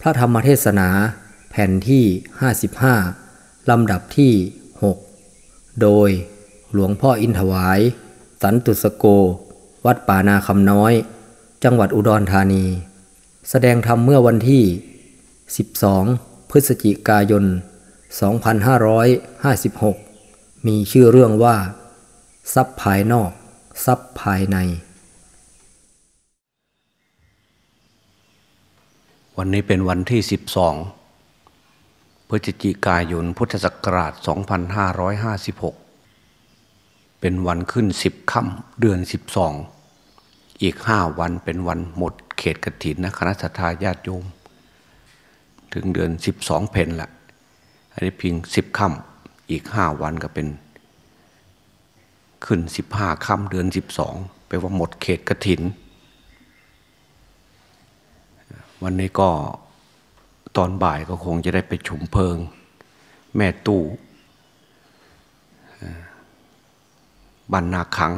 พระธรรมเทศนาแผ่นที่ 55 ลำดับที่ 6 โดยหลวงพ่ออินถวาย สันตุสโก วัดป่านาคำน้อย จังหวัดอุดรธานี แสดงธรรมเมื่อวันที่ 12 พฤศจิกายน 2556 มีชื่อเรื่องว่า ทรัพย์ภายนอก ทรัพย์ภายใน วันนี้เป็นวันที่ 12 พฤศจิกายนพุทธศักราช 2556 เป็นวันขึ้น 10ค่ำเดือน 12 อีก 5 วันเป็นวันหมดเขตกระถินนะคณะสัตยาติโยม ถึงเดือน 12 เพนละอันนี้เพียง 10ค่ำอีก 5 วันก็เป็น ขึ้น 15ค่ำเดือน 12แปลว่าหมดเขตกระถิน วันนี้ก็ตอนบ่ายก็คงจะได้ไปชุมเพลิง แม่ตู้บรรนาคัง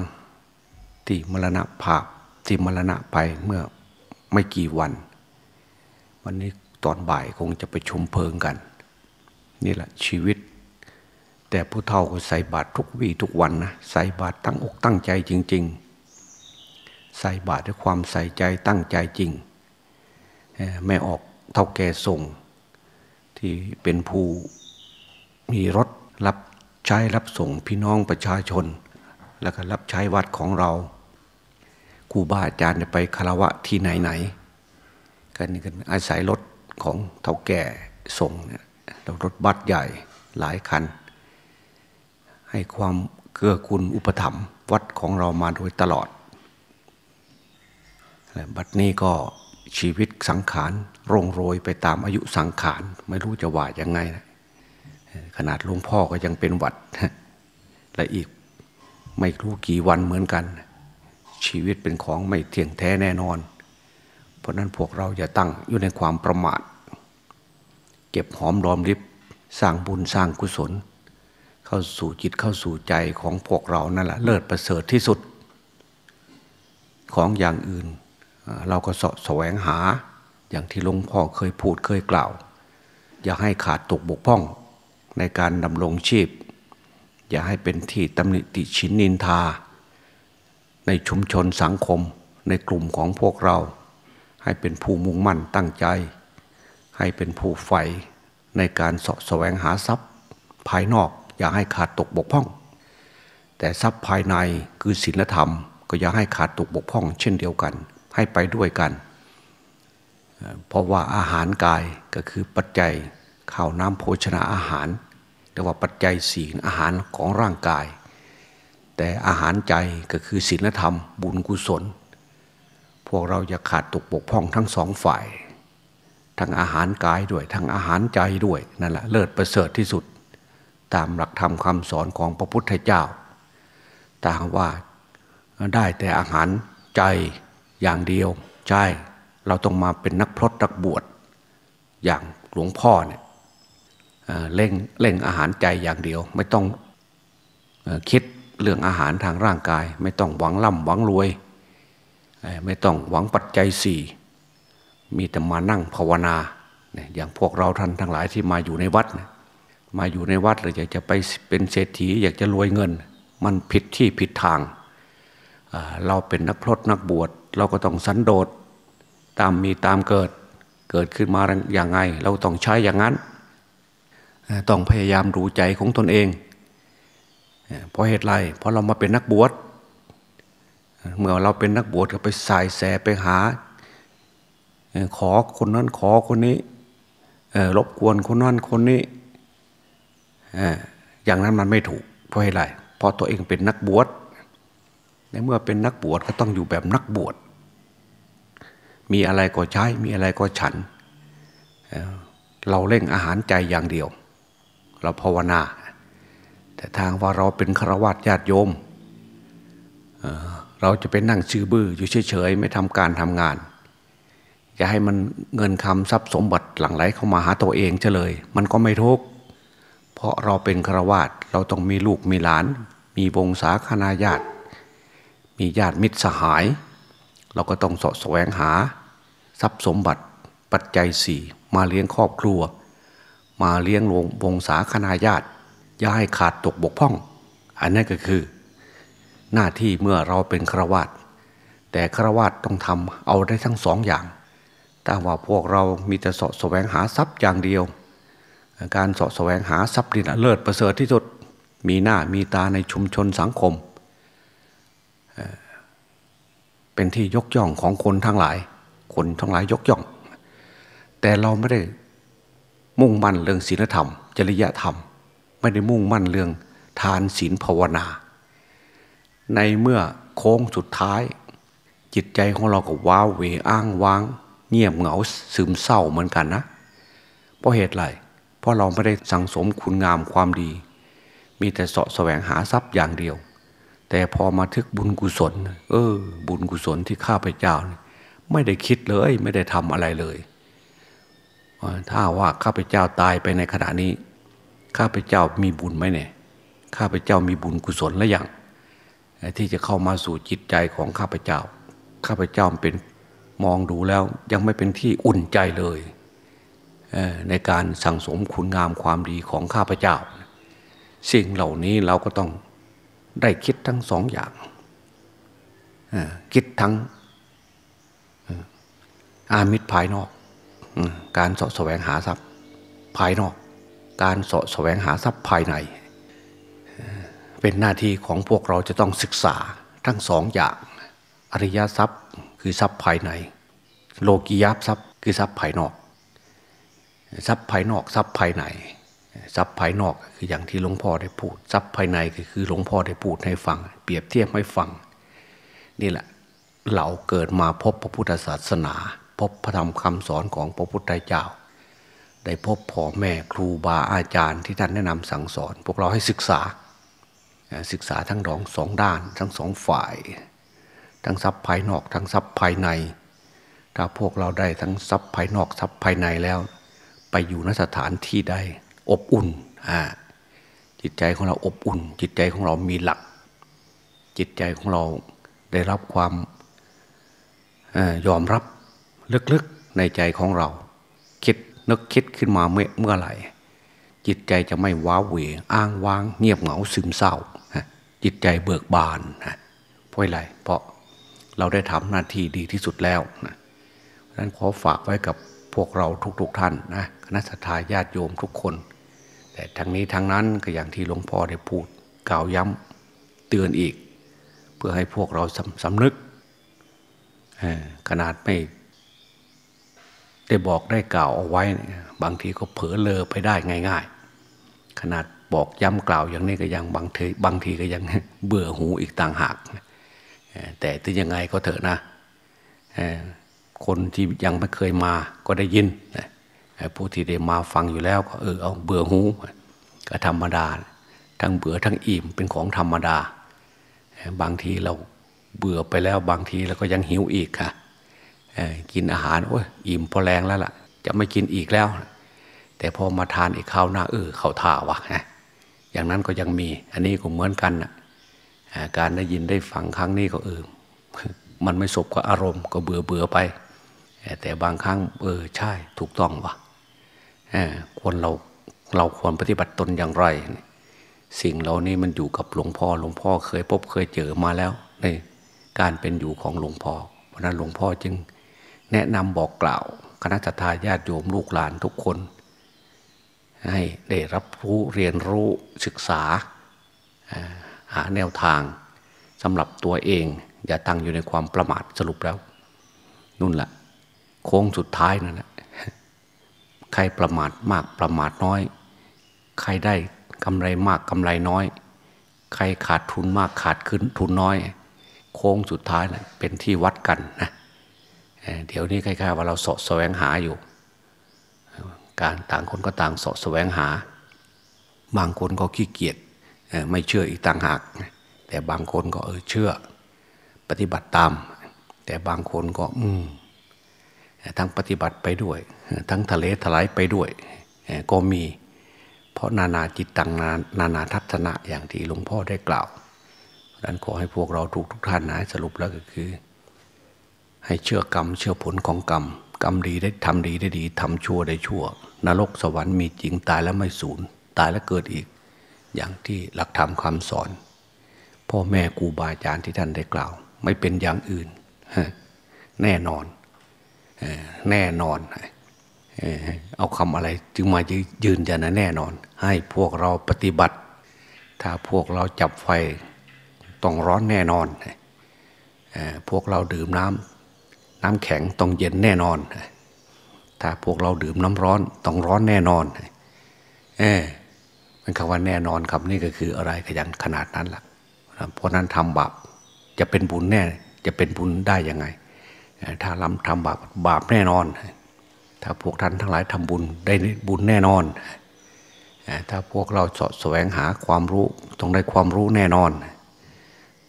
ที่มรณะภาพที่มรณะไปเมื่อไม่กี่วัน วันนี้ตอนบ่ายคงจะไปชุมเพลิงกัน นี่แหละชีวิต แต่ผู้เฒ่าก็ใส่บาตรทุกวี่ทุกวันนะใส่บาตรตั้งอกตั้งใจจริง ๆ ใส่บาตรด้วยความใส่ใจตั้งใจจริง แม่ออกเท่าแก่ส่ง ที่เป็นผู้มีรถรับใช้รับส่งพี่น้องประชาชน แล้วก็รับใช้วัดของเราครูบาอาจารย์จะไปคารวะที่ไหนไหนกันนี่กันอาศัยรถของเท่าแก่ส่งเนี่ยรถบัสใหญ่หลายคัน ให้ความเกื้อกูลอุปถัมภ์วัดของเรามาโดยตลอด บัดนี้ก็ ชีวิตสังขารโรงโรยไปตามอายุสังขารไม่รู้จะว่ายังไงนะขนาดหลวงพ่อก็ยังเป็นหวัดและอีกไม่รู้กี่วันเหมือนกัน ชีวิตเป็นของไม่เที่ยงแท้แน่นอน เพราะนั้นพวกเราอย่าตั้งอยู่ในความประมาท เก็บหอมรอมริบสร้างบุญสร้างกุศล เข้าสู่จิตเข้าสู่ใจของพวกเรานั่นแหละเลิศประเสริฐที่สุด ของอย่างอื่น เราก็สะแสวงหาอย่างที่หลวงพ่อเคยพูดเคยกล่าว อย่าให้ขาดตกบกพร่องในการดำรงชีพ อย่าให้เป็นที่ตำหนิติชินนินทา ในชุมชนสังคมในกลุ่มของพวกเรา ให้เป็นผู้มุ่งมั่นตั้งใจ ให้เป็นผู้ใฝ่ในการสะแสวงหาทรัพย์ ภายนอกอย่าให้ขาดตกบกพร่อง แต่ทรัพย์ภายในคือศีลธรรม ก็อย่าให้ขาดตกบกพร่อง เช่นเดียวกัน ให้ไปด้วยกัน เพราะว่าอาหารกายก็คือปัจจัยข้าวน้ำโภชนาอาหารเรียกว่าปัจจัยสี่อาหารของร่างกาย แต่อาหารใจก็คือศีลธรรม บุญกุศล พวกเราอย่าขาดตกบกพร่องทั้งสองฝ่าย ทั้งอาหารกายด้วย ทั้งอาหารใจด้วยนั่นแหละเลิศประเสริฐที่สุด ตามหลักธรรมคำสอนของพระพุทธเจ้าแต่ว่าได้แต่อาหารใจ อย่างเดียวใช่เราต้องมาเป็นนักพรตนักบวชอย่างหลวงพ่อเนี่ยเล่งเล่งอาหารใจอย่างเดียวไม่ต้องคิดเรื่องอาหารทางร่างกาย ไม่ต้องหวังล่ำหวังรวย ไม่ต้องหวังปัจจัยสี่มีแต่มานั่งภาวนาอย่างพวกเราท่านทั้งหลายที่มาอยู่ในวัด มาอยู่ในวัดเลยอยากจะไปเป็นเศรษฐีอยากจะรวยเงิน มันผิดที่ผิดทาง เราเป็นนักพรตนักบวช เราก็ต้องสันโดษตามมีตามเกิด เกิดขึ้นมาอย่างไง เราต้องใช้อย่างนั้น ต้องพยายามรู้ใจของตนเอง เพราะเหตุไร เพราะเรามาเป็นนักบวช เมื่อเราเป็นนักบวชก็ไปสายแสไปหา ขอคนนั้นขอคนนี้รบกวนคนนั้นคนนี้ อย่างนั้นมันไม่ถูก เพราะเหตุไร เพราะตัวเองเป็นนักบวช ในเมื่อเป็นนักบวชก็ต้องอยู่แบบนักบวช มีอะไรก็ใช้ มีอะไรก็ฉัน เราเร่งอาหารใจอย่างเดียว เราภาวนา แต่ทางว่าเราเป็นฆราวาสญาติโยม เราจะไปนั่งชื่อบื้ออยู่เฉยๆ ไม่ทำการทำงาน จะให้มันเงินคำทรัพย์สมบัติหลั่งไหลเข้ามาหาตัวเองเฉลย มันก็ไม่ทุกเพราะเราเป็นฆราวาสเราต้องมีลูกมีหลาน มีวงศาคณาญาติ มีญาติมิตรสหาย เราก็ต้องสะแสวงหา ทรัพย์สมบัติปัจจัยสี่มาเลี้ยงครอบครัว มาเลี้ยงวงวงศาคณาญาติอย่าให้ขาดตกบกพร่อง อันนั้นก็คือ หน้าที่เมื่อเราเป็นฆราวาสแต่ฆราวาสต้องทำเอาได้ทั้งสองอย่างถ้าว่าพวกเรามีแต่สาะแสวงหาทรัพย์อย่างเดียว การสาะแสวงหาทรัพย์นี่นะเลิศประเสริฐที่สุดมีหน้ามีตาในชุมชนสังคม เป็นที่ยกย่องของคนทั้งหลาย คนทั้งหลายยกย่อง แต่เราไม่ได้มุ่งมั่นเรื่องศีลธรรม จริยธรรม ไม่ได้มุ่งมั่นเรื่องทานศีลภาวนา ในเมื่อโค้งสุดท้าย จิตใจของเราก็ว้าเวอ้างว้าง เงียบเหงาซึมเศร้าเหมือนกันนะ เพราะเหตุไรเพราะเราไม่ได้สังสมคุณงามความดี มีแต่เสาะแสวงหาทรัพย์อย่างเดียว แต่พอมาทึกบุญกุศล เออ บุญกุศลที่ข้าพเจ้า ไม่ได้คิดเลย ไม่ได้ทำอะไรเลยถ้าว่าข้าพเจ้าตายไปในขณะนี้ ข้าพเจ้ามีบุญไหมเนี่ยข้าพเจ้ามีบุญกุศลแล้วยังที่จะเข้ามาสู่จิตใจของข้าพเจ้า ข้าพเจ้าเป็นมองดูแล้วยังไม่เป็นที่อุ่นใจเลยในการสั่งสมคุณงามความดีของข้าพเจ้า สิ่งเหล่านี้เราก็ต้อง ได้คิดทั้งสองอย่างคิดทั้งอามิตรภายนอก การสาะแสวงหาทรัพย์ภายนอก การสาะแสวงหาทรัพย์ภายใน เป็นหน้าที่ของพวกเราจะต้องศึกษาทั้งสองอย่าง อริยทรัพย์คือทรัพย์ภายใน โลกียทรัพย์คือทรัพย์ภายนอก ทรัพย์ภายนอกทรัพย์ภายใน ทรัพย์ภายนอกคืออย่างที่หลวงพ่อได้พูดทรัพย์ภายในก็คือหลวงพ่อได้พูดให้ฟัง เปรียบเทียบให้ฟัง นี่แหละเราเกิดมาพบพระพุทธศาสนา พบพระธรรมคำสอนของพระพุทธเจ้า ได้พบพ่อแม่ครูบาอาจารย์ที่ท่านแนะนำสั่งสอน พวกเราให้ศึกษา ศึกษาทั้งสองด้าน ทั้งสองฝ่าย ทั้งทรัพย์ภายนอกทั้งทรัพย์ภายใน ถ้าพวกเราได้ทั้งทรัพย์ภายนอกทรัพย์ภายในแล้ว ไปอยู่นสถานที่ได้ อบอุ่นอ่าจิตใจของเราอบอุ่น จิตใจของเรามีหลัก จิตใจของเราได้รับความยอมรับลึกๆในใจของเรา คิดนึกคิดขึ้นมาเมื่อเมื่อไหร่ จิตใจจะไม่ว้าเหวอ้างว้าง เงียบเหงาซึมเศร้า จิตใจเบิกบานเพราะอะไรเพราะเราได้ทำหน้าที่ดีที่สุดแล้วนะดังนั้นขอฝากไว้กับพวกเราทุกๆทท่านนะคณะสัตยาญาติโยมทุกคน แต่ทั้งนี้ทั้งนั้นก็อย่างที่หลวงพ่อได้พูดกล่าวย้ำเตือนอีก เพื่อให้พวกเราสำสำนึกขนาดไม่ได้บอกได้กล่าวเอาไว้ บางทีก็เผลอเลอไปได้ง่าย ๆ ขนาดบอกย้ำกล่าวอย่างนี้ก็ยังบางทีบางทีก็ยังเบื่อหูอีกต่างหาก แต่ถึงยังไงก็เถอะนะคนที่ยังไม่เคยมาก็ได้ยิน ผู้ที่ได้มาฟังอยู่แล้วก็เออเอาเบื่อหูก็ธรรมดา ทั้งเบื่อทั้งอิ่มเป็นของธรรมดา บางทีเราเบื่อไปแล้วบางทีเราก็ยังหิวอีกค่ะกินอาหารโอ้ยอิ่มพอแรงแล้วล่ะ จะไม่กินอีกแล้ว แต่พอมาทานอีกข้าวหน้าเออข้าวท่าวะอย่างนั้นก็ยังมี อันนี้ก็เหมือนกันนะการได้ยินได้ฟังครั้งนี้ก็เออมันไม่สบกับอารมณ์ก็เบื่อเบื่อไป แต่บางครั้งเออใช่ถูกต้องวะ คนเราเราควรปฏิบัติตนอย่างไร สิ่งเหล่านี้มันอยู่กับหลวงพ่อหลวงพ่อเคยพบเคยเจอมาแล้ว ในการเป็นอยู่ของหลวงพ่อเพราะนั้นหลวงพ่อจึงแนะนำบอกกล่าวคณะทาญาติโยมลูกหลานทุกคน ให้ได้รับรู้เรียนรู้ศึกษา หาแนวทางสำหรับตัวเอง อย่าตั้งอยู่ในความประมาทสรุปแล้วนุ่นแหละโค้งสุดท้ายนั่นแหละ ใครประมาทมากประมาทน้อย ใครได้กำไรมากกำไรน้อย ใครขาดทุนมากขาดขึ้นทุนน้อย โค้งสุดท้ายนะเป็นที่วัดกันนะเดี๋ยวนี้ใครๆว่าเราสาะแสวงหาอยู่ การต่างคนก็ต่างสาะแสวงหา บางคนก็ขี้เกียจไม่เชื่ออีกต่างหาก แต่บางคนก็เออเชื่อ ปฏิบัติตาม แต่บางคนก็ อืม ทั้งปฏิบัติไปด้วย ทั้งทะเลถลายไปด้วย ก็มีเพราะนานาจิตตังนานานาทัศนะอย่างที่หลวงพ่อได้กล่าวดังนั้นขอให้พวกเราทุกทุกท่านนะสรุปแล้วก็คือ ให้เชื่อกรรมเชื่อผลของกรรม กรรมดีได้ทำดีได้ดีทำชั่วได้ชั่วนรกสวรรค์มีจริงตายแล้วไม่สูญตายแล้วเกิดอีก อย่างที่หลักธรรมคำสอน พ่อแม่ครูบาอาจารย์ที่ท่านได้กล่าว ไม่เป็นอย่างอื่น แน่นอน แน่นอน เอาคำอะไรจึงมายืนยันนะแน่นอน ให้พวกเราปฏิบัติ ถ้าพวกเราจับไฟต้องร้อนแน่นอน พวกเราดื่มน้ำน้ำแข็งต้องเย็นแน่นอน ถ้าพวกเราดื่มน้ำร้อนต้องร้อนแน่นอนเออมันคำว่าแน่นอนคำนี้ก็คืออะไรขยันขนาดนั้นละ่ะเพราะนั้นทำบาปจะเป็นบุญแน่ จะเป็นบุญได้ยังไง ถ้าลำทำบาปบาปแน่นอน ถ้าพวกท่านทั้งหลายทำบุญได้บุญแน่นอน ถ้าพวกเราสะแสวงหาความรู้ต้องได้ความรู้แน่นอน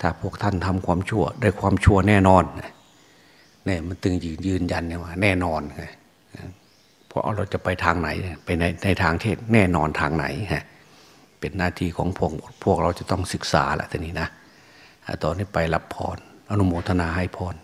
ถ้าพวกท่านทำความชั่วได้ความชั่วแน่นอนเนี่ยมันตึงยืนยืนยันเนี่ยว่าแน่นอนไงเพราะเราจะไปทางไหนไปในในทางเทศแน่นอนทางไหนฮะเป็นหน้าที่ของพวกพวกเราจะต้องศึกษาแหละทีนี้นะตอนนี้ไปรับพรอนุโมทนาให้พร